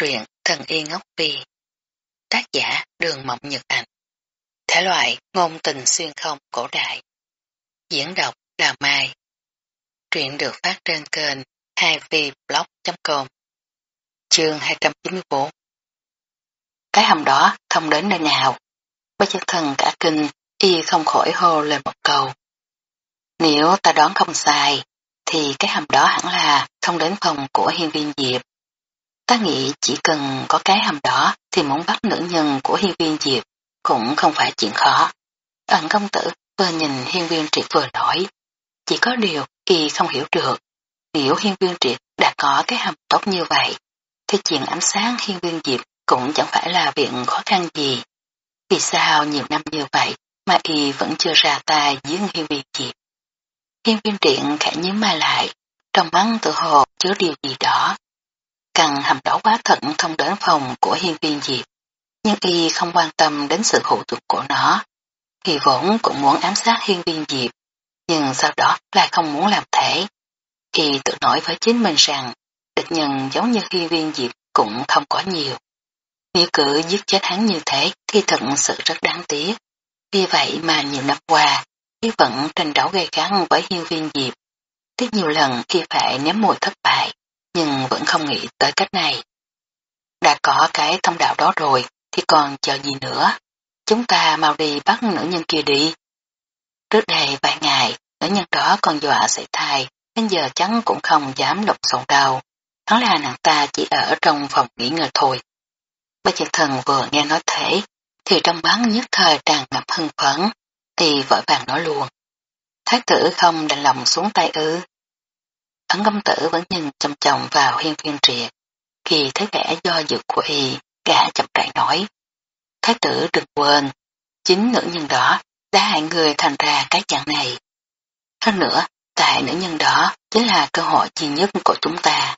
truyện Thần Y Ngốc Phi Tác giả Đường Mộng Nhật Ảnh Thể loại ngôn tình xuyên không cổ đại Diễn đọc Đào Mai Truyện được phát trên kênh 2vblog.com Chương 294 Cái hầm đó thông đến nơi nào? Bác chân thần cả kinh y không khỏi hô lên một câu. Nếu ta đoán không sai, thì cái hầm đó hẳn là thông đến phòng của hiên viên Diệp. Ta nghĩ chỉ cần có cái hầm đó thì muốn bắt nữ nhân của hiên viên Diệp cũng không phải chuyện khó. Ẩn công tử vừa nhìn hiên viên triệt vừa nói. Chỉ có điều y không hiểu được. Nếu hiên viên triệt đã có cái hầm tốt như vậy thì chuyện ám sáng hiên viên Diệp cũng chẳng phải là việc khó khăn gì. Vì sao nhiều năm như vậy mà y vẫn chưa ra tay với hiên viên Diệp? Hiên viên triệt khẽ nhíu mai lại, trong mắt tự hồ chứa điều gì đó. Căn hầm đó quá thận không đến phòng của hiên viên diệp, nhưng y không quan tâm đến sự hữu thuộc của nó. Y vốn cũng muốn ám sát hiên viên diệp, nhưng sau đó lại không muốn làm thế. Y tự nói với chính mình rằng, địch nhân giống như hiên viên diệp cũng không có nhiều. Nếu cứ giết chết hắn như thế thì thật sự rất đáng tiếc. Vì vậy mà nhiều năm qua, y vẫn tranh đấu gây gắt với hiên viên diệp. Tiếp nhiều lần khi phải ném mùi thất bại, nhưng vẫn không nghĩ tới cách này. Đã có cái thông đạo đó rồi, thì còn chờ gì nữa? Chúng ta mau đi bắt nữ nhân kia đi. Trước đây vài ngày, nữ nhân đó còn dọa sẽ thai, đến giờ chắn cũng không dám lục xộn đầu. Hắn là nàng ta chỉ ở trong phòng nghỉ ngơi thôi. Bác chân thần vừa nghe nói thế, thì trong bắn nhất thời tràn ngập hưng phấn, thì vội vàng nói luôn. Thái tử không đành lòng xuống tay ư. Ấn công tử vẫn nhìn chầm chồng vào hiên viên triệt. Khi thấy vẻ do dự của y, gã chậm rãi nói. Thái tử đừng quên, chính nữ nhân đó đã hại người thành ra cái dạng này. Hơn nữa, tại nữ nhân đó chính là cơ hội duy nhất của chúng ta.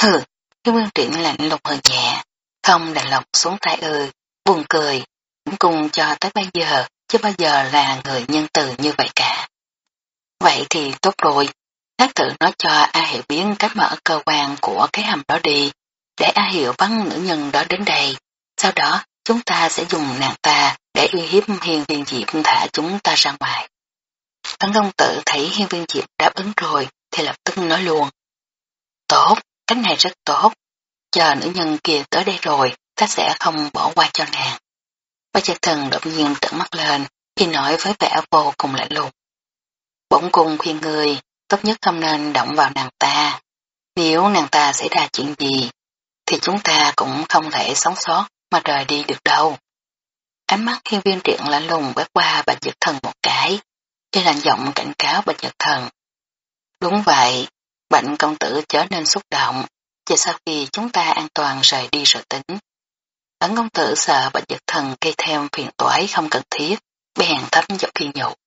Hừ, hiên viên triệt lạnh lùng hơi nhẹ, không đành lòng xuống tay ư, buồn cười, cũng cùng cho tới bây giờ, chứ bao giờ là người nhân từ như vậy cả. Vậy thì tốt rồi, Thái tự nói cho A Hiệu biến cách mở cơ quan của cái hầm đó đi, để A Hiệu bắn nữ nhân đó đến đây. Sau đó, chúng ta sẽ dùng nàng ta để uy hiếp hiên viên diệp thả chúng ta ra ngoài. Tấn công tử thấy hiên viên diệp đáp ứng rồi, thì lập tức nói luôn. Tốt, cách này rất tốt. Chờ nữ nhân kia tới đây rồi, ta sẽ không bỏ qua cho nàng. Ba chợt thần đột nhiên trợn mắt lên, khi nói với vẻ vô cùng lạnh lùng. Bỗng cùng khuyên người, tốt nhất không nên động vào nàng ta. Nếu nàng ta xảy ra chuyện gì, thì chúng ta cũng không thể sống sót mà rời đi được đâu. Ánh mắt hiên viên triện lạnh lùng quét qua bạch dực thần một cái, cho lạnh giọng cảnh cáo bạch dực thần. Đúng vậy, bệnh công tử trở nên xúc động, chỉ sau khi chúng ta an toàn rời đi rồi tính. Ấn công tử sợ bạch dực thần gây thêm phiền toái không cần thiết, bèn thấp giọng khi nhục.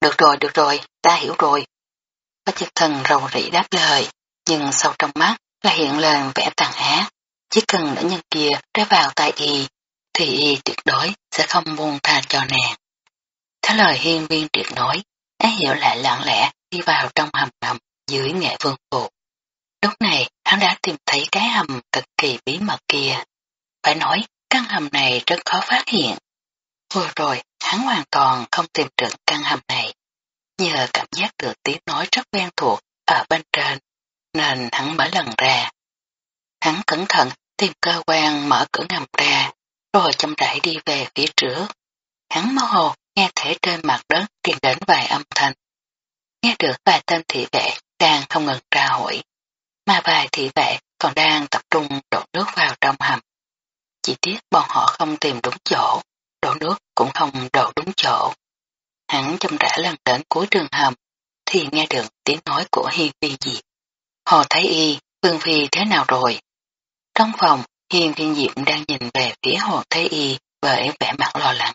Được rồi, được rồi, ta hiểu rồi, Bác dịch thần rầu rĩ đáp lời, nhưng sâu trong mắt là hiện lên vẻ tàn ác. Chỉ cần nữ nhân kia rơi vào tay y, thì y tuyệt đối sẽ không buông tha cho nàng. Theo lời hiên viên tuyệt nói, ái hiểu lại lặng lẽ đi vào trong hầm ngầm dưới nghệ vương phụ. Lúc này hắn đã tìm thấy cái hầm cực kỳ bí mật kia. Phải nói, căn hầm này rất khó phát hiện. Vừa rồi, hắn hoàn toàn không tìm được căn hầm này nhờ cảm giác được tiếng nói rất quen thuộc ở bên trên, nên hắn mở lần ra. Hắn cẩn thận tìm cơ quan mở cửa ngầm ra, rồi chậm rãi đi về phía trước. Hắn mơ hồ nghe thể trên mặt đất truyền đến vài âm thanh. Nghe được vài tên thị vệ đang không ngừng tra hỏi, mà vài thị vệ còn đang tập trung đổ nước vào trong hầm. Chỉ tiếc bọn họ không tìm đúng chỗ, đổ nước cũng không đổ đúng chỗ. Hắn chăm rã lần đến cuối đường hầm, thì nghe được tiếng nói của Hiên Phi Diệp. Hồ Thái y, Vương Phi thế nào rồi? Trong phòng, Hiên Phi Diệp đang nhìn về phía Hồ Thái Y với vẻ mặt lo lắng.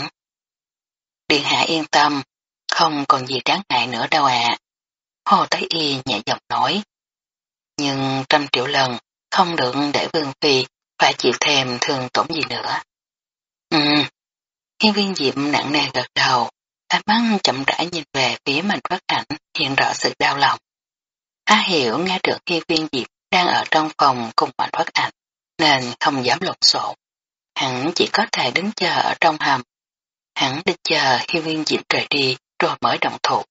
Điện hạ yên tâm, không còn gì đáng ngại nữa đâu ạ. Hồ Thái Y nhẹ giọng nói. Nhưng trăm triệu lần, không được để Vương Phi phải chịu thêm thương tổn gì nữa. Ừ, Hiên viên diệp nặng nề gật đầu, Ánh mắt chậm rãi nhìn về phía mình phát ảnh, hiện rõ sự đau lòng. A Hiểu nghe được khi viên diệp đang ở trong phòng cùng mạnh phát ảnh, nên không dám lộn xộn. Hắn chỉ có thể đứng chờ ở trong hầm. Hắn đứng chờ hiên viên diệp rời đi rồi mới động thủ.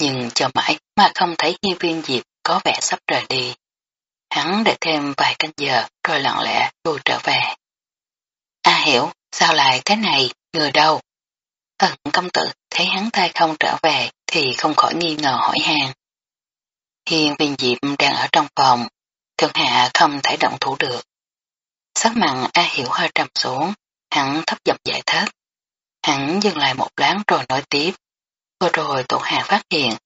Nhưng chờ mãi mà không thấy hiên viên diệp có vẻ sắp rời đi. Hắn để thêm vài canh giờ rồi lặng lẽ lui trở về. A hiểu, sao lại thế này, người đâu? Thần công tử thấy hắn tay không trở về thì không khỏi nghi ngờ hỏi hàng. Hiên viên diệp đang ở trong phòng, thượng hạ không thể động thủ được. Sắc mặn A hiểu hơi trầm xuống, hắn thấp giọng giải thích. Hắn dừng lại một láng rồi nói tiếp. Vừa rồi tổ hạ phát hiện,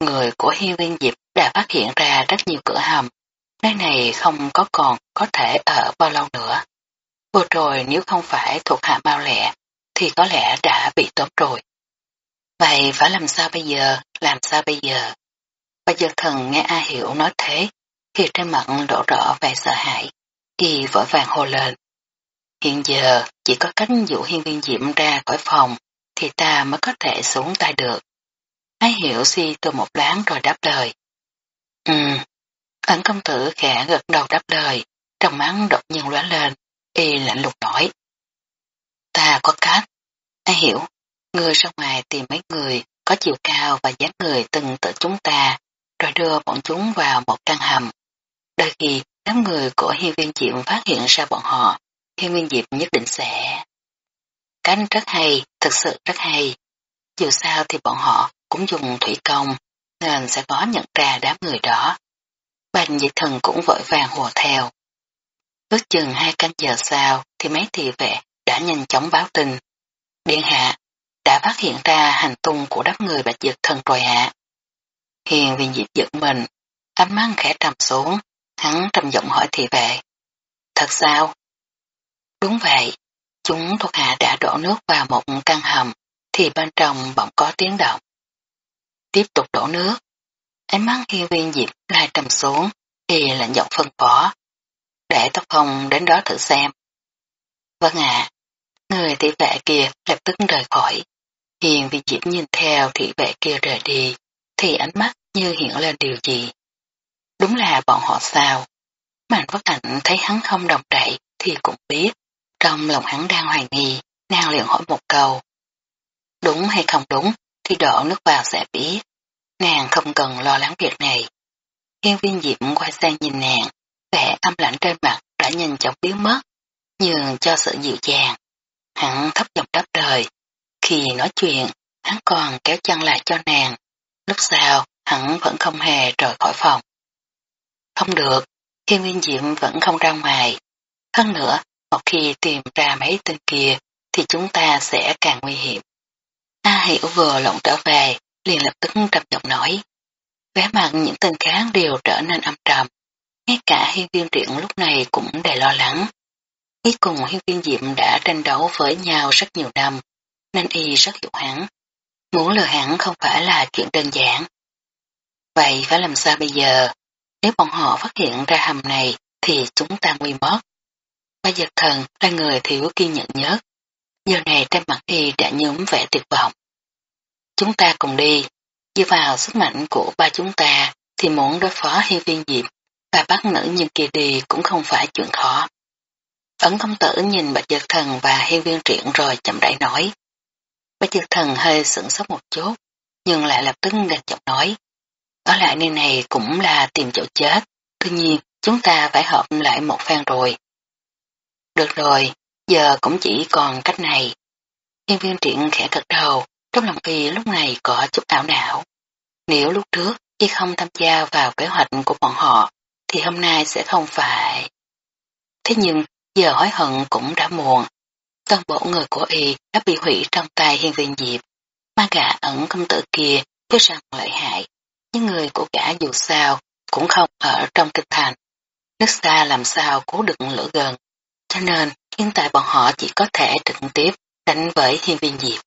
người của hiên viên diệp đã phát hiện ra rất nhiều cửa hầm. Nơi này không có còn có thể ở bao lâu nữa. Vừa rồi nếu không phải thuộc hạ bao lẹ, thì có lẽ đã bị tóm rồi. Vậy phải làm sao bây giờ, làm sao bây giờ? Bà giờ thần nghe A Hiểu nói thế, thì trên mặt đổ rõ vẻ sợ hãi, y vội vàng hồ lên. Hiện giờ chỉ có cách dụ hiên viên diệm ra khỏi phòng, thì ta mới có thể xuống tay được. A Hiểu suy từ một láng rồi đáp lời. Ừ, ẩn công tử khẽ gật đầu đáp lời, trong mắt đột nhiên lóe lên, y lạnh lùng nói. Ta có cách. Ai hiểu, người ra ngoài tìm mấy người có chiều cao và dáng người từng tự chúng ta, rồi đưa bọn chúng vào một căn hầm. Đôi khi, đám người của hiên viên diệm phát hiện ra bọn họ, hiên viên diệm nhất định sẽ... Cánh rất hay, thực sự rất hay. Dù sao thì bọn họ cũng dùng thủy công, nên sẽ có nhận ra đám người đó. Bành dị thần cũng vội vàng hùa theo. Ước chừng hai canh giờ sau thì mấy thị vệ đã nhanh chóng báo tin. Điện hạ đã phát hiện ra hành tung của đám người bạch dược thần rồi hạ. Hiền viên diệp giật mình, ánh mắt khẽ trầm xuống, hắn trầm giọng hỏi thị vệ. Thật sao? Đúng vậy, chúng thuộc hạ đã đổ nước vào một căn hầm, thì bên trong bỗng có tiếng động. Tiếp tục đổ nước. Ánh mắt hiên viên diệp lại trầm xuống, thì lạnh giọng phân phó. Để tóc phong đến đó thử xem. Vâng ạ. Người thị vệ kia lập tức rời khỏi. Hiền vì diễm nhìn theo thị vệ kia rời đi, thì ánh mắt như hiện lên điều gì. Đúng là bọn họ sao. Mạnh bất ảnh thấy hắn không đồng đậy thì cũng biết. Trong lòng hắn đang hoài nghi, nàng liền hỏi một câu. Đúng hay không đúng thì đổ nước vào sẽ biết. Nàng không cần lo lắng việc này. Hiên viên diệm quay sang nhìn nàng, vẻ âm lạnh trên mặt đã nhanh chóng biến mất, nhường cho sự dịu dàng. Hắn thấp giọng đáp lời. Khi nói chuyện, hắn còn kéo chân lại cho nàng. Lúc sau, hắn vẫn không hề rời khỏi phòng. Không được, thiên viên diệm vẫn không ra ngoài. Hơn nữa, một khi tìm ra mấy tên kia, thì chúng ta sẽ càng nguy hiểm. A Hiểu vừa lộn trở về, liền lập tức trầm giọng nói. Vé mặt những tên khác đều trở nên âm trầm. Ngay cả hiên viên truyện lúc này cũng đầy lo lắng. Ý cùng hiên viên diệm đã tranh đấu với nhau rất nhiều năm, nên y rất hiểu hắn. Muốn lừa hắn không phải là chuyện đơn giản. Vậy phải làm sao bây giờ? Nếu bọn họ phát hiện ra hầm này thì chúng ta nguy mất. Ba giật thần là người thiếu kiên nhẫn nhất. Giờ này trên mặt y đã nhóm vẻ tuyệt vọng. Chúng ta cùng đi, dựa vào sức mạnh của ba chúng ta thì muốn đối phó hiên viên Diệm và bắt nữ nhân kia đi cũng không phải chuyện khó. Ấn công tử nhìn bạch dược thần và hiên viên truyện rồi chậm rãi nói. Bạch dược thần hơi sửng sốt một chút, nhưng lại lập tức gật giọng nói. Ở lại nơi này cũng là tìm chỗ chết, tuy nhiên chúng ta phải hợp lại một phen rồi. Được rồi, giờ cũng chỉ còn cách này. Hiên viên truyện khẽ gật đầu, trong lòng y lúc này có chút ảo não. Nếu lúc trước y không tham gia vào kế hoạch của bọn họ, thì hôm nay sẽ không phải. Thế nhưng, giờ hối hận cũng đã muộn. Toàn bộ người của y đã bị hủy trong tay hiên viên diệp. Ma gã ẩn công tử kia cứ rằng lợi hại, nhưng người của gã dù sao cũng không ở trong kinh thành. Nước xa làm sao cố được lửa gần. Cho nên, hiện tại bọn họ chỉ có thể trực tiếp đánh với hiên viên diệp.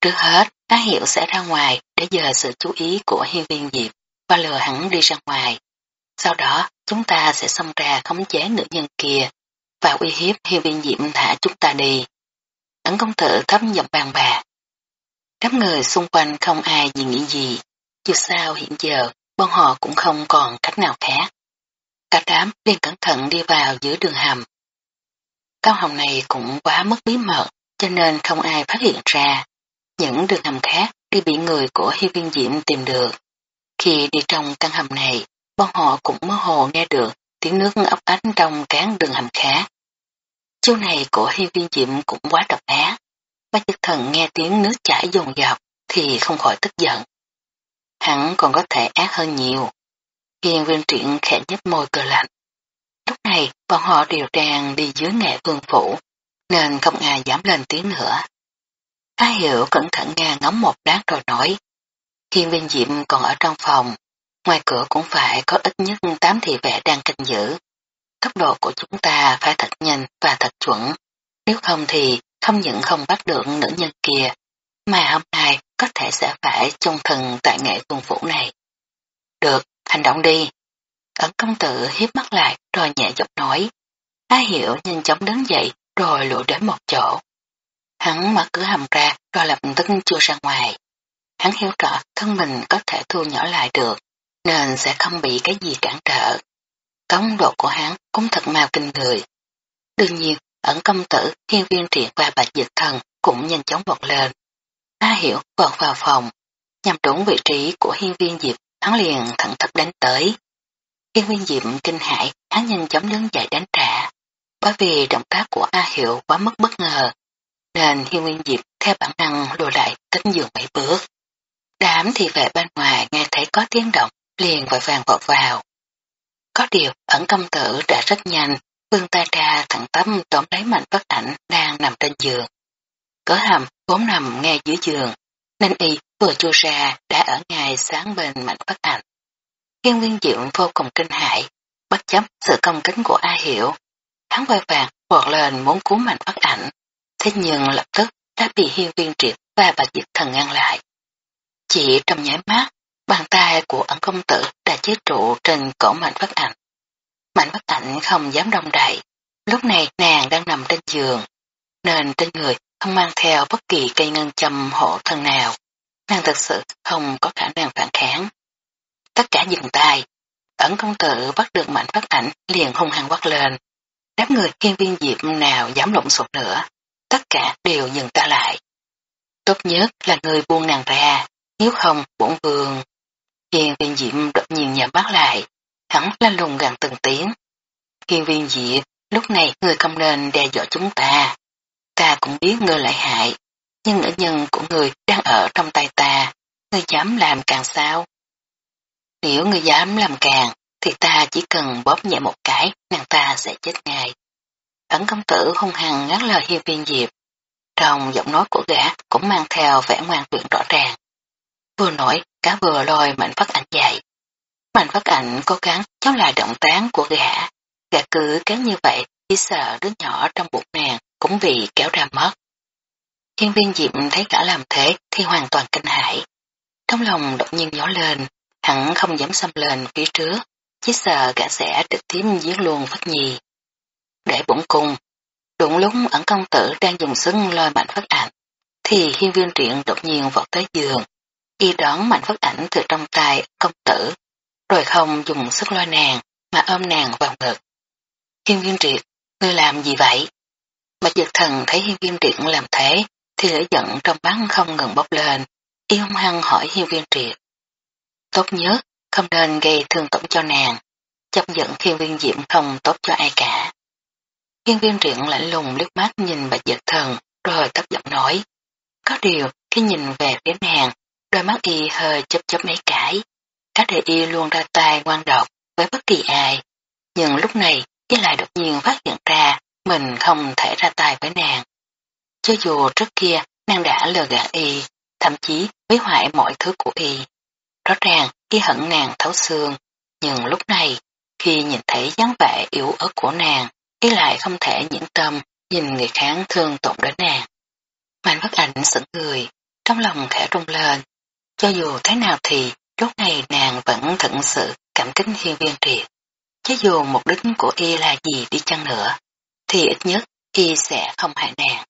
Trước hết, Á Hiệu sẽ ra ngoài để dời sự chú ý của hiên viên diệp và lừa hắn đi ra ngoài. Sau đó, chúng ta sẽ xông ra khống chế nữ nhân kia và uy hiếp Hiêu viên diệm thả chúng ta đi. Ấn công tử thấp giọng bàn bạc. các người xung quanh không ai gì nghĩ gì, dù sao hiện giờ bọn họ cũng không còn cách nào khác. cả đám liền cẩn thận đi vào giữa đường hầm. Cao hồng này cũng quá mất bí mật, cho nên không ai phát hiện ra. Những đường hầm khác đi bị người của Hi Viên Diệm tìm được. Khi đi trong căn hầm này, bọn họ cũng mơ hồ nghe được tiếng nước ấp ánh trong cán đường hầm khác. Chiêu này của Hi Viên Diệm cũng quá độc ác. ba chức thần nghe tiếng nước chảy dồn dọc thì không khỏi tức giận. Hắn còn có thể ác hơn nhiều. Hiên viên Truyện khẽ nhấp môi cờ lạnh. Lúc này bọn họ đều đang đi dưới nghệ vương phủ, nên không ai dám lên tiếng nữa. Á hiểu cẩn thận nghe ngóng một lát rồi nói. Hiên viên diệm còn ở trong phòng, ngoài cửa cũng phải có ít nhất tám thị vệ đang canh giữ. Tốc độ của chúng ta phải thật nhanh và thật chuẩn, nếu không thì không những không bắt được nữ nhân kia, mà hôm nay có thể sẽ phải chung thần tại nghệ vương phủ này. Được, hành động đi. Ấn công tử hiếp mắt lại rồi nhẹ giọng nói. Á hiểu nhanh chóng đứng dậy rồi lụa đến một chỗ. Hắn mở cửa hầm ra rồi lập tức chui ra ngoài. Hắn hiểu rõ thân mình có thể thu nhỏ lại được nên sẽ không bị cái gì cản trở. Tốc độ của hắn cũng thật mau kinh người. Đương nhiên, ẩn công tử, hiên viên triệt và bạch dịch thần cũng nhanh chóng vọt lên. A hiểu vọt vào phòng, nhằm trúng vị trí của hiên viên diệp hắn liền thẳng thấp đánh tới. hiên viên diệp kinh hãi, hắn nhanh chóng đứng dậy đánh trả. Bởi vì động tác của A hiểu quá mức bất ngờ, nên Hiên viên Diệp theo bản năng lùi lại tính giường mấy bước. Đám thì về bên ngoài nghe thấy có tiếng động, liền vội vàng vọt vào. Có điều, ẩn công tử đã rất nhanh, vương tay ra thẳng tấm tóm lấy mạnh bất ảnh đang nằm trên giường. Cỡ hầm vốn nằm ngay dưới giường, nên y vừa chui ra đã ở ngay sáng bên mạnh bất ảnh. Hiên viên diệu vô cùng kinh hãi, bất chấp sự công kính của A Hiểu. Hắn quay vàng vọt lên muốn cứu mạnh bất ảnh, thế nhưng lập tức đã bị hiên viên triệt và bà dịch thần ngăn lại. Chỉ trong nháy mắt, bàn tay của ẩn công tử chiếc chế trụ trên cổ mạnh bất ảnh. Mạnh bất ảnh không dám đông đậy, lúc này nàng đang nằm trên giường, nên trên người không mang theo bất kỳ cây ngân châm hộ thân nào. Nàng thật sự không có khả năng phản kháng. Tất cả dừng tay. Ẩn công tử bắt được mạnh bất ảnh liền hung hăng quát lên. Đám người hiên viên diệp nào dám lộn xộn nữa. Tất cả đều dừng ta lại. Tốt nhất là người buông nàng ra. Nếu không, bổn vương. Hiên viên diệp đột nhiên nhắm mắt lại. Hắn lanh lùng gần từng tiếng. Hiên viên diệp, lúc này người không nên đe dọa chúng ta. Ta cũng biết ngươi lại hại, nhưng nữ nhân của người đang ở trong tay ta, ngươi dám làm càng sao? Nếu ngươi dám làm càng, thì ta chỉ cần bóp nhẹ một cái, nàng ta sẽ chết ngay. Ấn công tử hung hăng ngắt lời hiên viên diệp. Trong giọng nói của gã cũng mang theo vẻ ngoan tuyển rõ ràng. Vừa nổi, cá vừa lôi mạnh phát ảnh dậy. Mạnh phát ảnh cố gắng chống lại động tán của gã. Gã cứ kéo như vậy, chỉ sợ đứa nhỏ trong bụng nàng cũng bị kéo ra mất. Hiên viên diệm thấy cả làm thế thì hoàn toàn kinh hãi. Trong lòng đột nhiên nhỏ lên, hẳn không dám xâm lên phía trước, chỉ sợ gã sẽ trực tiếp giết luôn Phất Nhi. Để bổn cung, đụng lúc ẩn công tử đang dùng sức lôi mạnh Phất ảnh, thì hiên viên triện đột nhiên vọt tới giường, y đón mạnh Phất ảnh từ trong tay công tử, rồi không dùng sức lôi nàng, mà ôm nàng vào ngực. Hiên viên triệt, ngươi làm gì vậy? Bạch dược Thần thấy hiên viên triệt làm thế, thì lửa giận trong bắn không ngừng bốc lên, y hung hăng hỏi hiên viên triệt. Tốt nhất, không nên gây thương tổn cho nàng, chấp giận hiên viên diệm không tốt cho ai cả. Hiên viên triệt lạnh lùng liếc mắt nhìn bạch dược thần, rồi tấp giọng nói. Có điều, khi nhìn về phía nàng, đôi mắt y hơi chớp chớp mấy cái. Các đệ y luôn ra tay quan độc với bất kỳ ai. Nhưng lúc này, y lại đột nhiên phát hiện ra mình không thể ra tay với nàng. Cho dù trước kia nàng đã lừa gạt y, thậm chí hủy hoại mọi thứ của y. Rõ ràng y hận nàng thấu xương, nhưng lúc này, khi nhìn thấy dáng vẻ yếu ớt của nàng, y lại không thể nhẫn tâm nhìn người kháng thương tổn đến nàng. Mạnh bất ảnh sững người, trong lòng khẽ rung lên. Cho dù thế nào thì, lúc này nàng vẫn thận sự cảm kính hiên viên triệt. Cho dù mục đích của y là gì đi chăng nữa, thì ít nhất y sẽ không hại nàng.